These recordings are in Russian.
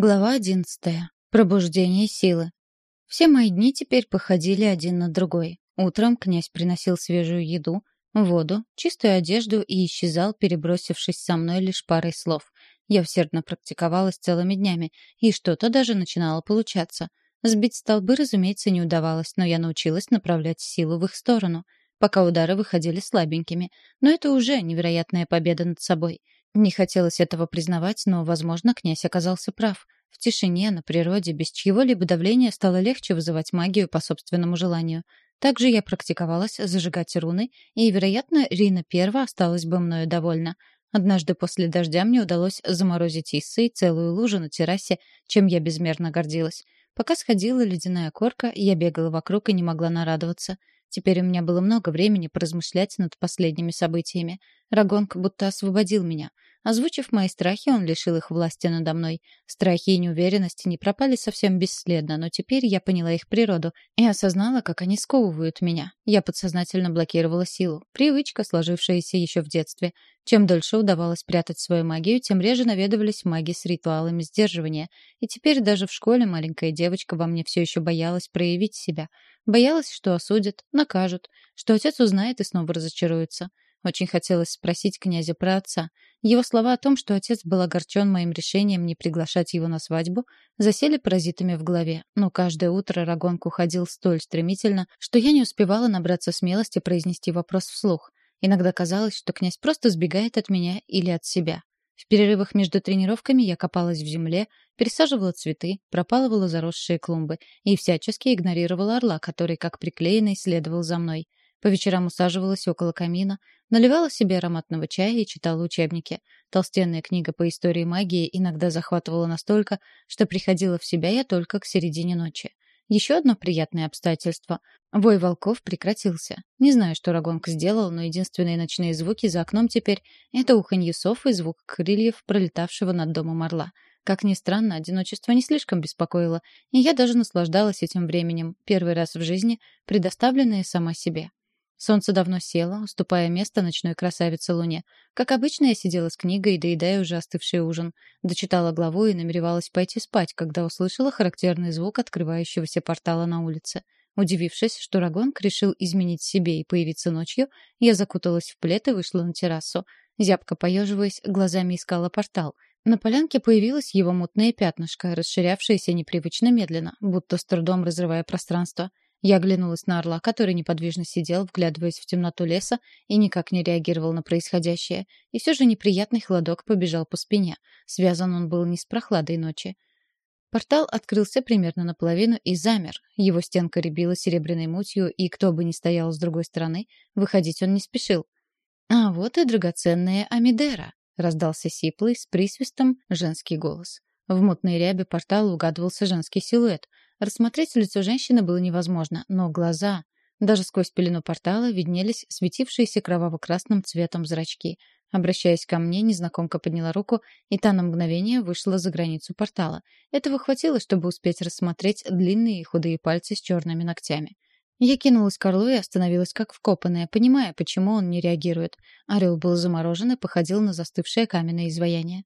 Глава одиннадцатая. Пробуждение силы. Все мои дни теперь походили один на другой. Утром князь приносил свежую еду, воду, чистую одежду и исчезал, перебросившись со мной лишь парой слов. Я усердно практиковалась целыми днями, и что-то даже начинало получаться. Сбить столбы, разумеется, не удавалось, но я научилась направлять силу в их сторону, пока удары выходили слабенькими. Но это уже невероятная победа над собой — не хотелось этого признавать, но, возможно, князь оказался прав. В тишине, на природе, без чьего-либо давления стало легче вызывать магию по собственному желанию. Также я практиковалась зажигать руны, и, вероятно, Рина Перва осталась бы мною довольна. Однажды после дождя мне удалось заморозить Иссы и целую лужу на террасе, чем я безмерно гордилась. Пока сходила ледяная корка, я бегала вокруг и не могла нарадоваться. Теперь у меня было много времени поразмышлять над последними событиями. Рагонг будто освободил меня. Озвучив мои страхи, он лишил их власти надо мной. Страхи и неуверенности не пропали совсем бесследно, но теперь я поняла их природу и осознала, как они сковывают меня. Я подсознательно блокировала силу. Привычка, сложившаяся еще в детстве. Чем дольше удавалось прятать свою магию, тем реже наведывались маги с ритуалами сдерживания. И теперь даже в школе маленькая девочка во мне все еще боялась проявить себя. Боялась, что осудят, накажут, что отец узнает и снова разочаруется. Очень хотелось спросить князя про отца. Его слова о том, что отец был огорчен моим решением не приглашать его на свадьбу, засели паразитами в голове, но каждое утро Рагонг уходил столь стремительно, что я не успевала набраться смелости произнести вопрос вслух. Иногда казалось, что князь просто сбегает от меня или от себя. В перерывах между тренировками я копалась в земле, пересаживала цветы, пропалывала заросшие клумбы и всячески игнорировала орла, который, как приклеенный, следовал за мной. По вечерам усаживалась около камина, наливала себе ароматного чая и читала учебники. Толстенная книга по истории магии иногда захватывала настолько, что приходила в себя я только к середине ночи. Еще одно приятное обстоятельство. Вой волков прекратился. Не знаю, что Рагонг сделал, но единственные ночные звуки за окном теперь — это уханье сов и звук крыльев, пролетавшего над домом орла. Как ни странно, одиночество не слишком беспокоило, и я даже наслаждалась этим временем, первый раз в жизни, предоставленное сама себе. Солнце давно село, уступая место ночной красавице Луне. Как обычно, я сидела с книгой, доедая уже остывший ужин. Дочитала главу и намеревалась пойти спать, когда услышала характерный звук открывающегося портала на улице. Удивившись, что Рагонг решил изменить себе и появиться ночью, я закуталась в плед и вышла на террасу. Зябко поеживаясь, глазами искала портал. На полянке появилось его мутное пятнышко, расширявшееся непривычно медленно, будто с трудом разрывая пространство — я оглянулась на орла, который неподвижно сидел, вглядываясь в темноту леса и никак не реагировал на происходящее. И все же неприятный холодок побежал по спине. Связан он был не с прохладой ночи. Портал открылся примерно наполовину и замер. Его стенка рябила серебряной мутью, и кто бы ни стоял с другой стороны, выходить он не спешил. «А вот и драгоценная Амидера», — раздался сиплый с присвистом женский голос. В мутной рябе портала угадывался женский силуэт. Рассмотреть лицо женщины было невозможно, но глаза... Даже сквозь пелену портала виднелись светившиеся кроваво-красным цветом зрачки. Обращаясь ко мне, незнакомка подняла руку, и та на мгновение вышла за границу портала. Этого хватило, чтобы успеть рассмотреть длинные и худые пальцы с черными ногтями. Я кинулась к орлу и остановилась как вкопанная, понимая, почему он не реагирует. Орел был заморожен и походил на застывшее каменное изваяние.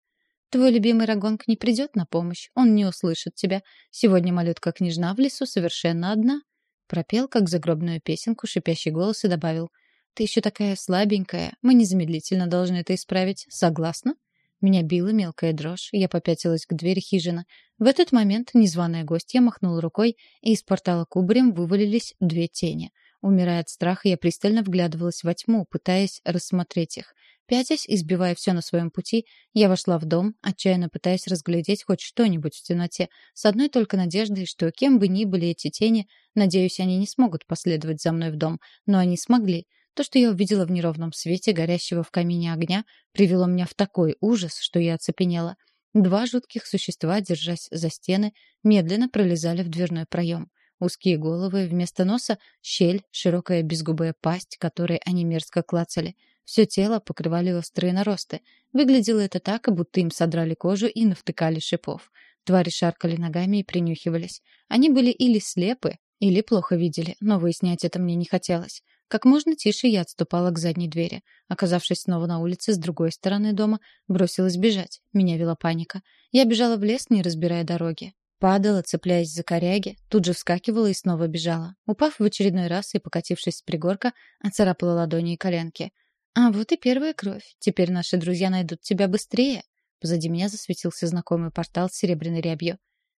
Твой любимый Рагонг не придет на помощь, он не услышит тебя. Сегодня малютка-княжна в лесу совершенно одна. Пропел, как загробную песенку, шипящий голос и добавил. Ты еще такая слабенькая, мы незамедлительно должны это исправить. Согласна? Меня била мелкая дрожь, я попятилась к двери хижины. В этот момент незваная гостья махнула рукой, и из портала кубарем вывалились две тени. Умирая от страха, я пристально вглядывалась во тьму, пытаясь рассмотреть их. Пятясь, избивая все на своем пути, я вошла в дом, отчаянно пытаясь разглядеть хоть что-нибудь в темноте, с одной только надеждой, что кем бы ни были эти тени, надеюсь, они не смогут последовать за мной в дом, но они смогли. То, что я увидела в неровном свете горящего в камине огня, привело меня в такой ужас, что я оцепенела. Два жутких существа, держась за стены, медленно пролезали в дверной проем. Узкие головы, вместо носа — щель, широкая безгубая пасть, которой они мерзко клацали — все тело покрывали острые наросты. Выглядело это так, будто им содрали кожу и навтыкали шипов. Твари шаркали ногами и принюхивались. Они были или слепы, или плохо видели, но выяснять это мне не хотелось. Как можно тише я отступала к задней двери. Оказавшись снова на улице с другой стороны дома, бросилась бежать. Меня вела паника. Я бежала в лес, не разбирая дороги. Падала, цепляясь за коряги, тут же вскакивала и снова бежала. Упав в очередной раз и покатившись с пригорка, оцарапала ладони и коленки. «А вот и первая кровь. Теперь наши друзья найдут тебя быстрее». Позади меня засветился знакомый портал с серебряной рябью.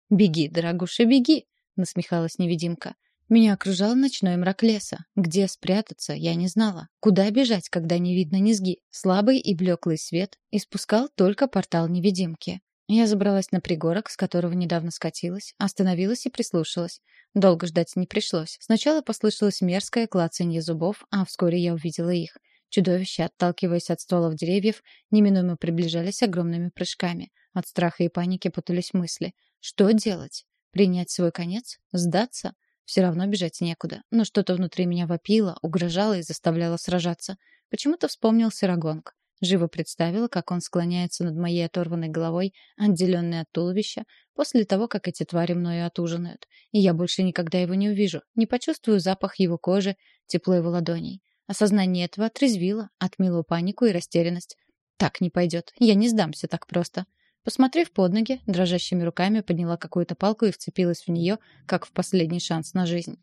«Беги, дорогуша, беги!» — насмехалась невидимка. Меня окружал ночной мрак леса. Где спрятаться, я не знала. Куда бежать, когда не видно низги? Слабый и блеклый свет испускал только портал невидимки. Я забралась на пригорок, с которого недавно скатилась, остановилась и прислушалась. Долго ждать не пришлось. Сначала послышалось мерзкое клацанье зубов, а вскоре я увидела их. Чудовища, отталкиваясь от стволов деревьев, неминуемо приближались огромными прыжками. От страха и паники путались мысли. Что делать? Принять свой конец? Сдаться? Все равно бежать некуда. Но что-то внутри меня вопило, угрожало и заставляло сражаться. Почему-то вспомнился Рагонг. Живо представила, как он склоняется над моей оторванной головой, отделенной от туловища, после того, как эти твари мною отужинают. И я больше никогда его не увижу, не почувствую запах его кожи, тепло его ладоней. Осознание этого отрезвило, отмыло панику и растерянность. Так не пойдет, я не сдамся так просто. Посмотрев под ноги, дрожащими руками подняла какую-то палку и вцепилась в нее, как в последний шанс на жизнь.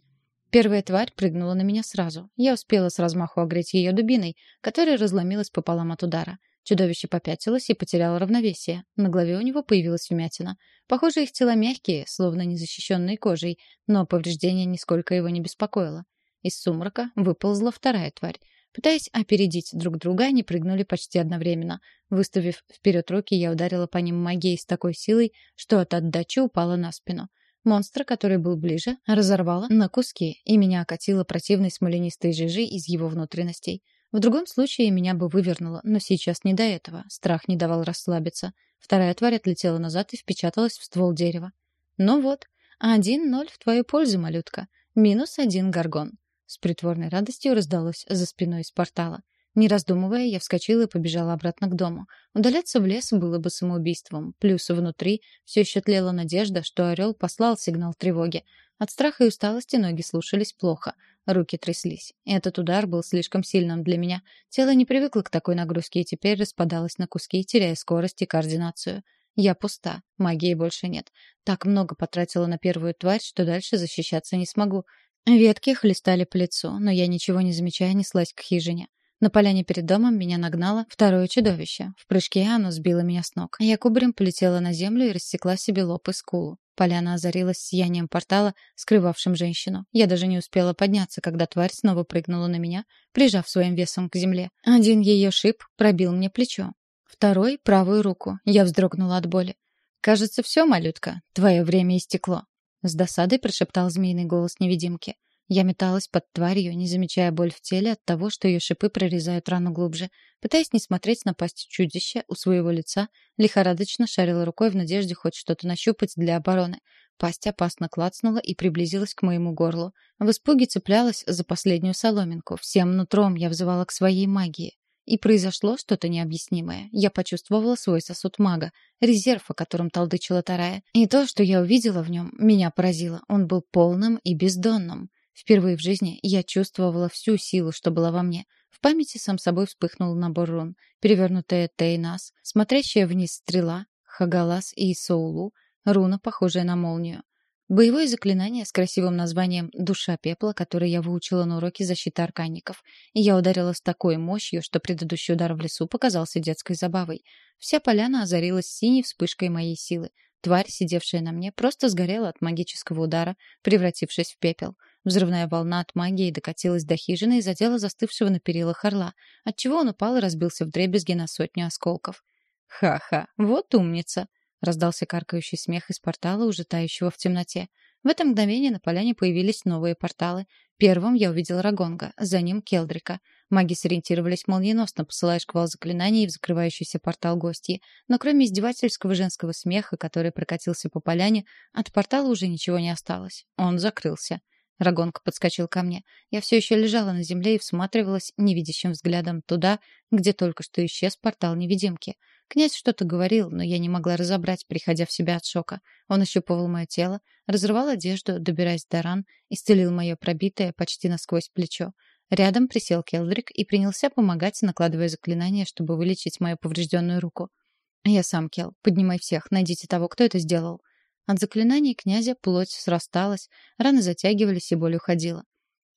Первая тварь прыгнула на меня сразу. Я успела с размаху огреть ее дубиной, которая разломилась пополам от удара. Чудовище попятилось и потеряло равновесие. На голове у него появилась вмятина. Похоже, их тела мягкие, словно незащищенные кожей, но повреждение нисколько его не беспокоило. Из сумрака выползла вторая тварь. Пытаясь опередить друг друга, они прыгнули почти одновременно. Выставив вперед руки, я ударила по ним магией с такой силой, что от отдачи упала на спину. Монстра, который был ближе, разорвало на куски, и меня окатило противной смоленистой жижей из его внутренностей. В другом случае меня бы вывернуло, но сейчас не до этого. Страх не давал расслабиться. Вторая тварь отлетела назад и впечаталась в ствол дерева. «Ну вот, один ноль в твою пользу, малютка. Минус один горгон». С притворной радостью раздалось за спиной из портала. Не раздумывая, я вскочила и побежала обратно к дому. Удаляться в лес было бы самоубийством. Плюс внутри все еще тлела надежда, что орел послал сигнал тревоги. От страха и усталости ноги слушались плохо. Руки тряслись. Этот удар был слишком сильным для меня. Тело не привыкло к такой нагрузке и теперь распадалось на куски, теряя скорость и координацию. Я пуста. Магии больше нет. Так много потратила на первую тварь, что дальше защищаться не смогу. Ветки хлестали по лицу, но я, ничего не замечая, неслась к хижине. На поляне перед домом меня нагнало второе чудовище. В прыжке оно сбило меня с ног. Я кубарем полетела на землю и рассекла себе лоб и скулу. Поляна озарилась сиянием портала, скрывавшим женщину. Я даже не успела подняться, когда тварь снова прыгнула на меня, прижав своим весом к земле. Один ее шип пробил мне плечо. Второй — правую руку. Я вздрогнула от боли. «Кажется, все, малютка. Твое время истекло». С досадой прошептал змеиный голос невидимки. Я металась под тварью, не замечая боль в теле от того, что ее шипы прорезают рану глубже. Пытаясь не смотреть на пасть чудища у своего лица, лихорадочно шарила рукой в надежде хоть что-то нащупать для обороны. Пасть опасно клацнула и приблизилась к моему горлу. В испуге цеплялась за последнюю соломинку. Всем нутром я взывала к своей магии. И произошло что-то необъяснимое. Я почувствовала свой сосуд мага, резерв, о котором толдычила Тарая. И то, что я увидела в нем, меня поразило. Он был полным и бездонным. Впервые в жизни я чувствовала всю силу, что была во мне. В памяти сам собой вспыхнул набор рун. Перевернутая Тейнас, смотрящая вниз стрела, Хагалас и Соулу, руна, похожая на молнию. Боевое заклинание с красивым названием «Душа пепла», которое я выучила на уроке защиты арканников. Я ударила с такой мощью, что предыдущий удар в лесу показался детской забавой. Вся поляна озарилась синей вспышкой моей силы. Тварь, сидевшая на мне, просто сгорела от магического удара, превратившись в пепел. Взрывная волна от магии докатилась до хижины и задела застывшего на перилах орла, отчего он упал и разбился вдребезги на сотню осколков. «Ха-ха, вот умница!» — раздался каркающий смех из портала, уже тающего в темноте. В это мгновение на поляне появились новые порталы. Первым я увидел Рагонга, за ним Келдрика. Маги сориентировались молниеносно, посылая шквал заклинаний в закрывающийся портал гостьи. Но кроме издевательского женского смеха, который прокатился по поляне, от портала уже ничего не осталось. Он закрылся. Рагонка подскочил ко мне. Я все еще лежала на земле и всматривалась невидящим взглядом туда, где только что исчез портал невидимки. Князь что-то говорил, но я не могла разобрать, приходя в себя от шока. Он ощупывал мое тело, разрывал одежду, добираясь до ран, исцелил мое пробитое почти насквозь плечо. Рядом присел Келдрик и принялся помогать, накладывая заклинание, чтобы вылечить мою поврежденную руку. «Я сам, Кел. Поднимай всех. Найдите того, кто это сделал». От заклинаний князя плоть срасталась, раны затягивались и боль уходила.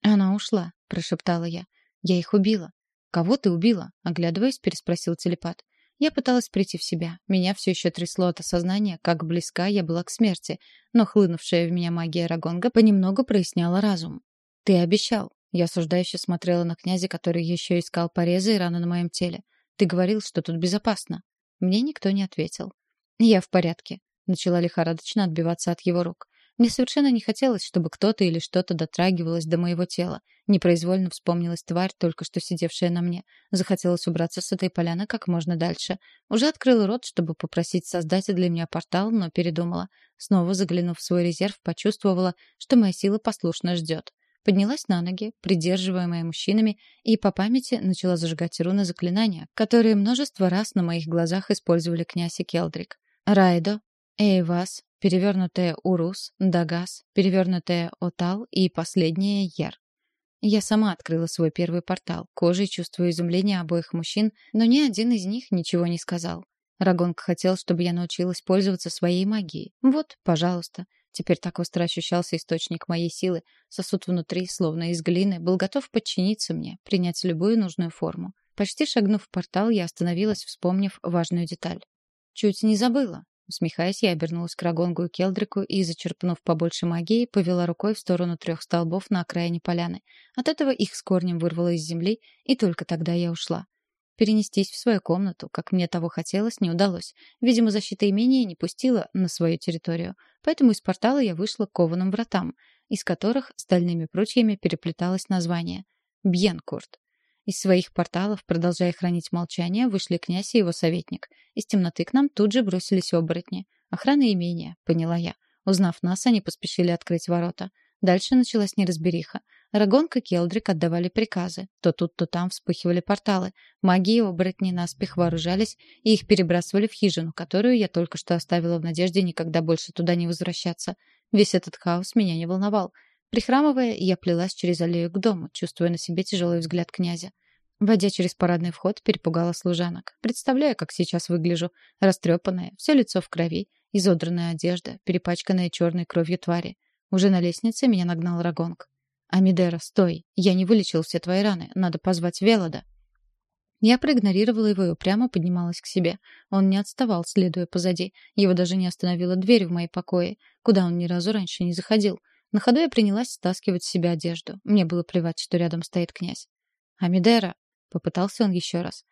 «Она ушла», — прошептала я. «Я их убила». «Кого ты убила?» — оглядываясь, переспросил телепат. Я пыталась прийти в себя. Меня все еще трясло от осознания, как близка я была к смерти, но хлынувшая в меня магия Рагонга понемногу проясняла разум. «Ты обещал». Я осуждающе смотрела на князя, который еще искал порезы и раны на моем теле. «Ты говорил, что тут безопасно». Мне никто не ответил. «Я в порядке», — начала лихорадочно отбиваться от его рук. Мне совершенно не хотелось, чтобы кто-то или что-то дотрагивалось до моего тела. Непроизвольно вспомнилась тварь, только что сидевшая на мне. Захотелось убраться с этой поляны как можно дальше. Уже открыла рот, чтобы попросить создать для меня портал, но передумала. Снова заглянув в свой резерв, почувствовала, что моя сила послушно ждет. Поднялась на ноги, придерживаемая мужчинами, и по памяти начала зажигать руны заклинания, которые множество раз на моих глазах использовали князь и Келдрик. Райдо, Эйвас, перевернутая Урус, Дагас, перевернутая Отал и последняя Яр. Я сама открыла свой первый портал, кожей чувствуя изумление обоих мужчин, но ни один из них ничего не сказал. Рагонг хотел, чтобы я научилась пользоваться своей магией. Вот, пожалуйста. Теперь так остро ощущался источник моей силы. Сосуд внутри, словно из глины, был готов подчиниться мне, принять любую нужную форму. Почти шагнув в портал, я остановилась, вспомнив важную деталь. Чуть не забыла. Усмехаясь, я обернулась к Рагонгу и Келдрику и, зачерпнув побольше магии, повела рукой в сторону трех столбов на окраине поляны. От этого их с корнем вырвало из земли, и только тогда я ушла. Перенестись в свою комнату, как мне того хотелось, не удалось. Видимо, защита имения не пустила на свою территорию. Поэтому из портала я вышла к кованым вратам, из которых стальными прутьями переплеталось название — Бьенкурт. Из своих порталов, продолжая хранить молчание, вышли князь и его советник. Из темноты к нам тут же бросились оборотни. Охрана имения, поняла я. Узнав нас, они поспешили открыть ворота. Дальше началась неразбериха. Рагонка и Келдрик отдавали приказы. То тут, то там вспыхивали порталы. Маги и оборотни наспех вооружались и их перебрасывали в хижину, которую я только что оставила в надежде никогда больше туда не возвращаться. Весь этот хаос меня не волновал. Прихрамывая, я плелась через аллею к дому, чувствуя на себе тяжелый взгляд князя. Войдя через парадный вход, перепугала служанок. Представляю, как сейчас выгляжу. Растрепанная, все лицо в крови, изодранная одежда, перепачканная черной кровью твари. Уже на лестнице меня нагнал Рагонг. «Амидера, стой! Я не вылечил все твои раны. Надо позвать Велода». Я проигнорировала его и упрямо поднималась к себе. Он не отставал, следуя позади. Его даже не остановила дверь в мои покои, куда он ни разу раньше не заходил. На ходу я принялась стаскивать с себя одежду. Мне было плевать, что рядом стоит князь. «Амидера!» — попытался он еще раз.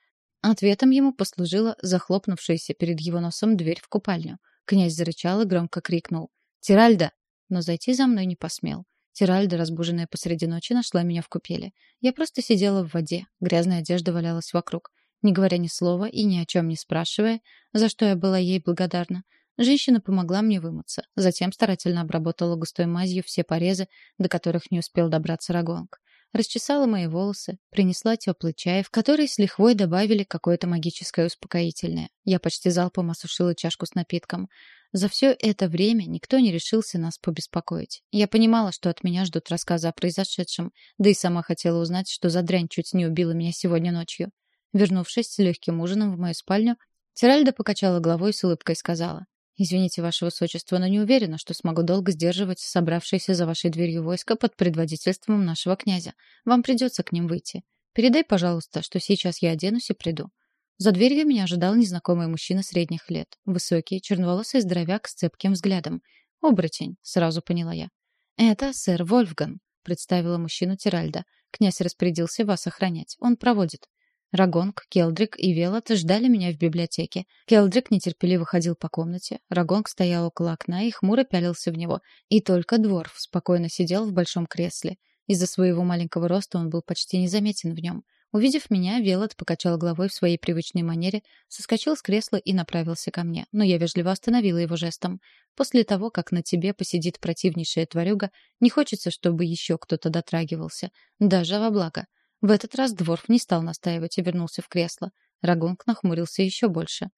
Ответом ему послужила захлопнувшаяся перед его носом дверь в купальню. Князь зарычал и громко крикнул. «Тиральда!» Но зайти за мной не посмел. Тиральда, разбуженная посреди ночи, нашла меня в купели. Я просто сидела в воде, грязная одежда валялась вокруг. Не говоря ни слова и ни о чем не спрашивая, за что я была ей благодарна, Женщина помогла мне вымыться, затем старательно обработала густой мазью все порезы, до которых не успел добраться Рагонг. Расчесала мои волосы, принесла теплый чай, в который с лихвой добавили какое-то магическое успокоительное. Я почти залпом осушила чашку с напитком. За все это время никто не решился нас побеспокоить. Я понимала, что от меня ждут рассказы о произошедшем, да и сама хотела узнать, что за дрянь чуть не убила меня сегодня ночью. Вернувшись с легким ужином в мою спальню, Тиральда покачала головой и с улыбкой сказала. «Извините, ваше высочество, но не уверена, что смогу долго сдерживать собравшееся за вашей дверью войско под предводительством нашего князя. Вам придется к ним выйти. Передай, пожалуйста, что сейчас я оденусь и приду». За дверью меня ожидал незнакомый мужчина средних лет. Высокий, черноволосый здоровяк с цепким взглядом. «Оборотень», — сразу поняла я. «Это сэр Вольфган», — представила мужчину Тиральда. «Князь распорядился вас охранять. Он проводит». Рагонг, Келдрик и Велот ждали меня в библиотеке. Келдрик нетерпеливо ходил по комнате. Рагонг стоял около окна и хмуро пялился в него. И только Дворф спокойно сидел в большом кресле. Из-за своего маленького роста он был почти незаметен в нем. Увидев меня, Велот покачал головой в своей привычной манере, соскочил с кресла и направился ко мне, но я вежливо остановила его жестом. После того, как на тебе посидит противнейшая тварюга, не хочется, чтобы еще кто-то дотрагивался. Даже во благо. В этот раз Дворф не стал настаивать и вернулся в кресло. Рагунг нахмурился еще больше.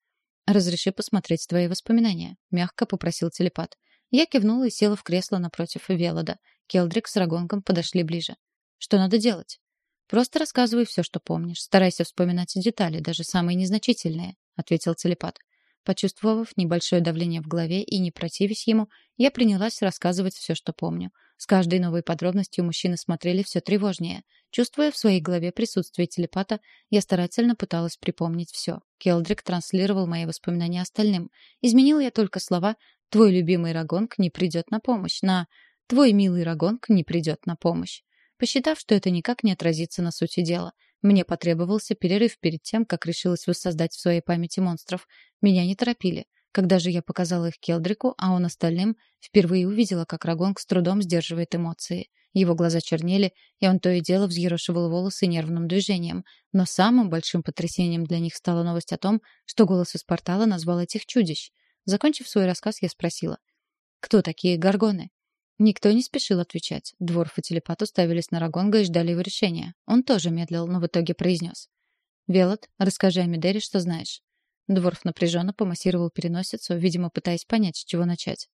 «Разреши посмотреть твои воспоминания», — мягко попросил телепат. Я кивнула и села в кресло напротив Велода. Келдрик с Рагонгом подошли ближе. «Что надо делать?» Просто рассказывай все, что помнишь. Старайся вспоминать детали, даже самые незначительные», — ответил телепат. Почувствовав небольшое давление в голове и не противясь ему, я принялась рассказывать все, что помню. С каждой новой подробностью мужчины смотрели все тревожнее. Чувствуя в своей голове присутствие телепата, я старательно пыталась припомнить все. Келдрик транслировал мои воспоминания остальным. Изменила я только слова «Твой любимый Рагонг не придет на помощь» на «Твой милый Рагонг не придет на помощь». Посчитав, что это никак не отразится на сути дела, мне потребовался перерыв перед тем, как решилась воссоздать в своей памяти монстров. Меня не торопили. Когда же я показала их Келдрику, а он остальным, впервые увидела, как Рагонг с трудом сдерживает эмоции. Его глаза чернели, и он то и дело взъерошивал волосы нервным движением. Но самым большим потрясением для них стала новость о том, что голос из портала назвал этих чудищ. Закончив свой рассказ, я спросила. «Кто такие горгоны?» Никто не спешил отвечать. Дворф и телепат уставились на Рагонга и ждали его решения. Он тоже медлил, но в итоге произнес. «Велот, расскажи о что знаешь». Дворф напряженно помассировал переносицу, видимо, пытаясь понять, с чего начать.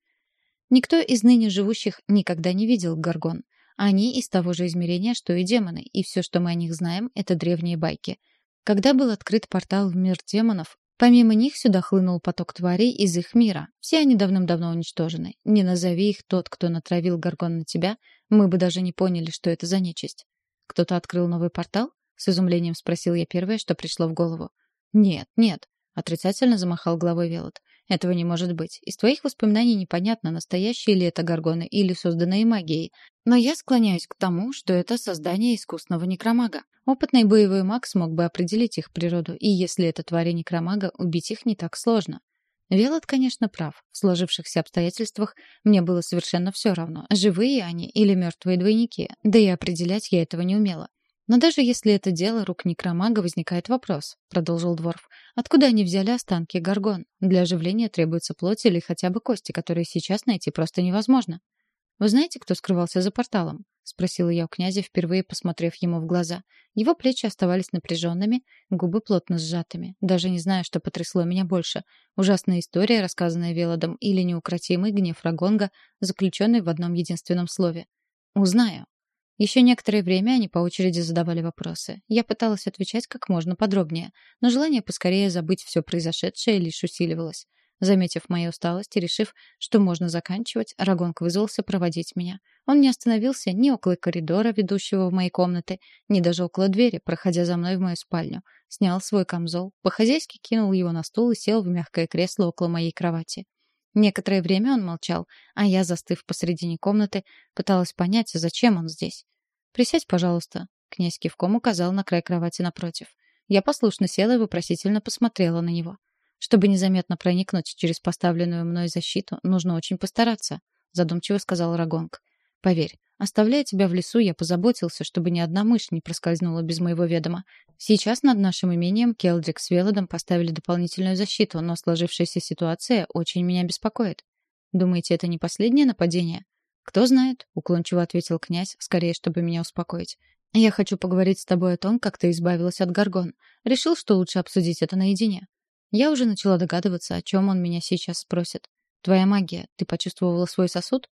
Никто из ныне живущих никогда не видел Гаргон. Они из того же измерения, что и демоны, и все, что мы о них знаем, это древние байки. Когда был открыт портал в мир демонов, Помимо них сюда хлынул поток тварей из их мира. Все они давным-давно уничтожены. Не назови их тот, кто натравил Гаргон на тебя, мы бы даже не поняли, что это за нечисть. Кто-то открыл новый портал? С изумлением спросил я первое, что пришло в голову. Нет, нет. Отрицательно замахал головой Велот. Этого не может быть. Из твоих воспоминаний непонятно, настоящие ли это горгоны или созданные магией. Но я склоняюсь к тому, что это создание искусного некромага. Опытный боевой маг смог бы определить их природу, и если это твари некромага, убить их не так сложно. Велот, конечно, прав. В сложившихся обстоятельствах мне было совершенно все равно, живые они или мертвые двойники, да и определять я этого не умела. «Но даже если это дело рук некромага, возникает вопрос», — продолжил Дворф. «Откуда они взяли останки Гаргон? Для оживления требуется плоть или хотя бы кости, которые сейчас найти просто невозможно». «Вы знаете, кто скрывался за порталом?» — спросила я у князя, впервые посмотрев ему в глаза. Его плечи оставались напряженными, губы плотно сжатыми. Даже не знаю, что потрясло меня больше. Ужасная история, рассказанная Велодом, или неукротимый гнев Рагонга, заключенный в одном единственном слове. «Узнаю», еще некоторое время они по очереди задавали вопросы. Я пыталась отвечать как можно подробнее, но желание поскорее забыть все произошедшее лишь усиливалось. Заметив мою усталость и решив, что можно заканчивать, Рагонг вызвался проводить меня. Он не остановился ни около коридора, ведущего в мои комнаты, ни даже около двери, проходя за мной в мою спальню. Снял свой камзол, по-хозяйски кинул его на стул и сел в мягкое кресло около моей кровати. Некоторое время он молчал, а я, застыв посредине комнаты, пыталась понять, зачем он здесь. «Присядь, пожалуйста», — князь кивком указал на край кровати напротив. Я послушно села и вопросительно посмотрела на него. «Чтобы незаметно проникнуть через поставленную мной защиту, нужно очень постараться», — задумчиво сказал Рагонг. «Поверь, Оставляя тебя в лесу, я позаботился, чтобы ни одна мышь не проскользнула без моего ведома. Сейчас над нашим имением Келдрик с Велодом поставили дополнительную защиту, но сложившаяся ситуация очень меня беспокоит. Думаете, это не последнее нападение? Кто знает, уклончиво ответил князь, скорее, чтобы меня успокоить. Я хочу поговорить с тобой о том, как ты избавилась от Гаргон. Решил, что лучше обсудить это наедине. Я уже начала догадываться, о чем он меня сейчас спросит. Твоя магия, ты почувствовала свой сосуд?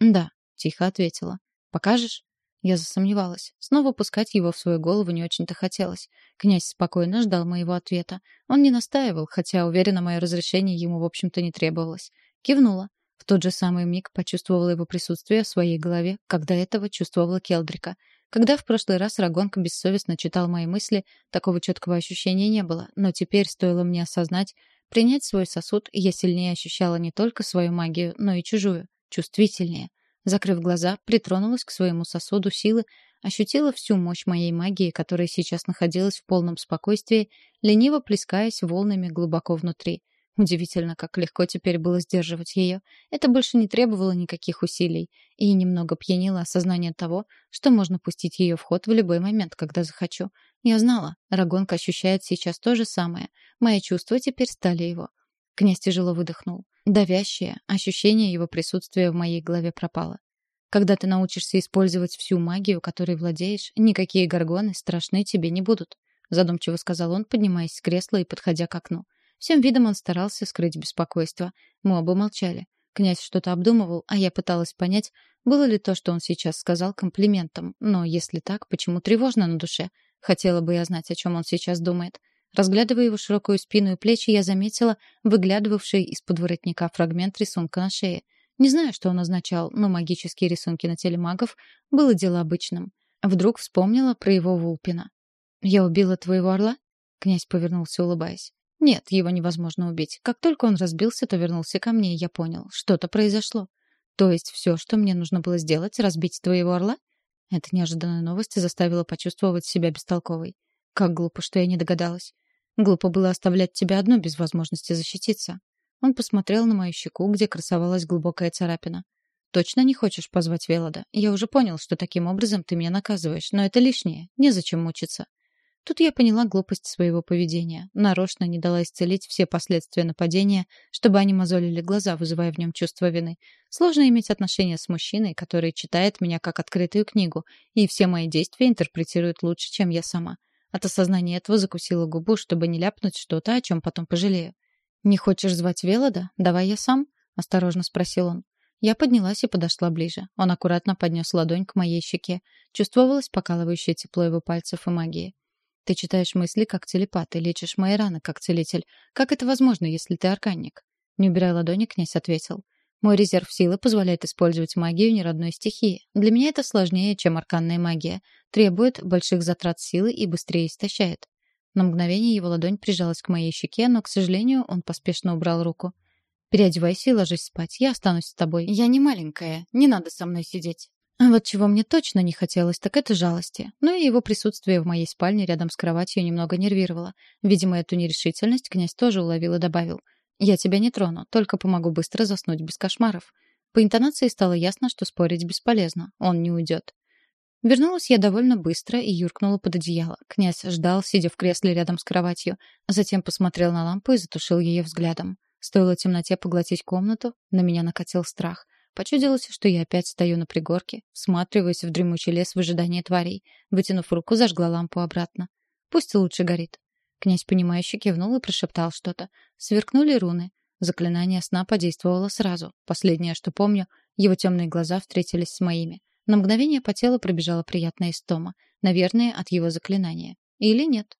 Да, тихо ответила. Покажешь?» Я засомневалась. Снова пускать его в свою голову не очень-то хотелось. Князь спокойно ждал моего ответа. Он не настаивал, хотя, уверена, мое разрешение ему, в общем-то, не требовалось. Кивнула. В тот же самый миг почувствовала его присутствие в своей голове, когда этого чувствовала Келдрика. Когда в прошлый раз Рагонка бессовестно читал мои мысли, такого четкого ощущения не было, но теперь стоило мне осознать, принять свой сосуд, я сильнее ощущала не только свою магию, но и чужую, чувствительнее. Закрыв глаза, притронулась к своему сосуду силы, ощутила всю мощь моей магии, которая сейчас находилась в полном спокойствии, лениво плескаясь волнами глубоко внутри. Удивительно, как легко теперь было сдерживать ее. Это больше не требовало никаких усилий. И немного пьянило осознание того, что можно пустить ее в ход в любой момент, когда захочу. Я знала, Рагонка ощущает сейчас то же самое. Мои чувства теперь стали его. Князь тяжело выдохнул. Давящее ощущение его присутствия в моей голове пропало. Когда ты научишься использовать всю магию, которой владеешь, никакие горгоны страшны тебе не будут, задумчиво сказал он, поднимаясь с кресла и подходя к окну. Всем видом он старался скрыть беспокойство. Мы оба молчали. Князь что-то обдумывал, а я пыталась понять, было ли то, что он сейчас сказал, комплиментом. Но если так, почему тревожно на душе? Хотела бы я знать, о чем он сейчас думает. Разглядывая его широкую спину и плечи, я заметила выглядывавший из-под воротника фрагмент рисунка на шее. Не знаю, что он означал, но магические рисунки на теле магов было дело обычным. Вдруг вспомнила про его Вулпина. «Я убила твоего орла?» Князь повернулся, улыбаясь. «Нет, его невозможно убить. Как только он разбился, то вернулся ко мне, и я понял, что-то произошло. То есть все, что мне нужно было сделать, разбить твоего орла?» Эта неожиданная новость заставила почувствовать себя бестолковой. Как глупо, что я не догадалась. Глупо было оставлять тебя одну без возможности защититься. Он посмотрел на мою щеку, где красовалась глубокая царапина. «Точно не хочешь позвать Велода? Я уже понял, что таким образом ты меня наказываешь, но это лишнее. Незачем мучиться». Тут я поняла глупость своего поведения. Нарочно не дала исцелить все последствия нападения, чтобы они мозолили глаза, вызывая в нем чувство вины. Сложно иметь отношения с мужчиной, который читает меня как открытую книгу, и все мои действия интерпретирует лучше, чем я сама. От осознания этого закусила губу, чтобы не ляпнуть что-то, о чем потом пожалею. «Не хочешь звать Велода? Давай я сам?» — осторожно спросил он. Я поднялась и подошла ближе. Он аккуратно поднес ладонь к моей щеке. Чувствовалось покалывающее тепло его пальцев и магии. «Ты читаешь мысли как телепат и лечишь мои раны как целитель. Как это возможно, если ты арканник?» Не убирая ладони, князь ответил. Мой резерв силы позволяет использовать магию неродной стихии. Для меня это сложнее, чем арканная магия. Требует больших затрат силы и быстрее истощает. На мгновение его ладонь прижалась к моей щеке, но, к сожалению, он поспешно убрал руку. «Переодевайся и ложись спать. Я останусь с тобой. Я не маленькая. Не надо со мной сидеть». А вот чего мне точно не хотелось, так это жалости. Но и его присутствие в моей спальне рядом с кроватью немного нервировало. Видимо, эту нерешительность князь тоже уловил и добавил — «Я тебя не трону, только помогу быстро заснуть без кошмаров». По интонации стало ясно, что спорить бесполезно. Он не уйдет. Вернулась я довольно быстро и юркнула под одеяло. Князь ждал, сидя в кресле рядом с кроватью. Затем посмотрел на лампу и затушил ее взглядом. Стоило темноте поглотить комнату, на меня накатил страх. Почудилось, что я опять стою на пригорке, всматриваясь в дремучий лес в ожидании тварей. Вытянув руку, зажгла лампу обратно. Пусть лучше горит. Князь, понимающе кивнул и прошептал что-то. Сверкнули руны. Заклинание сна подействовало сразу. Последнее, что помню, его темные глаза встретились с моими. На мгновение по телу пробежала приятная истома. Наверное, от его заклинания. Или нет.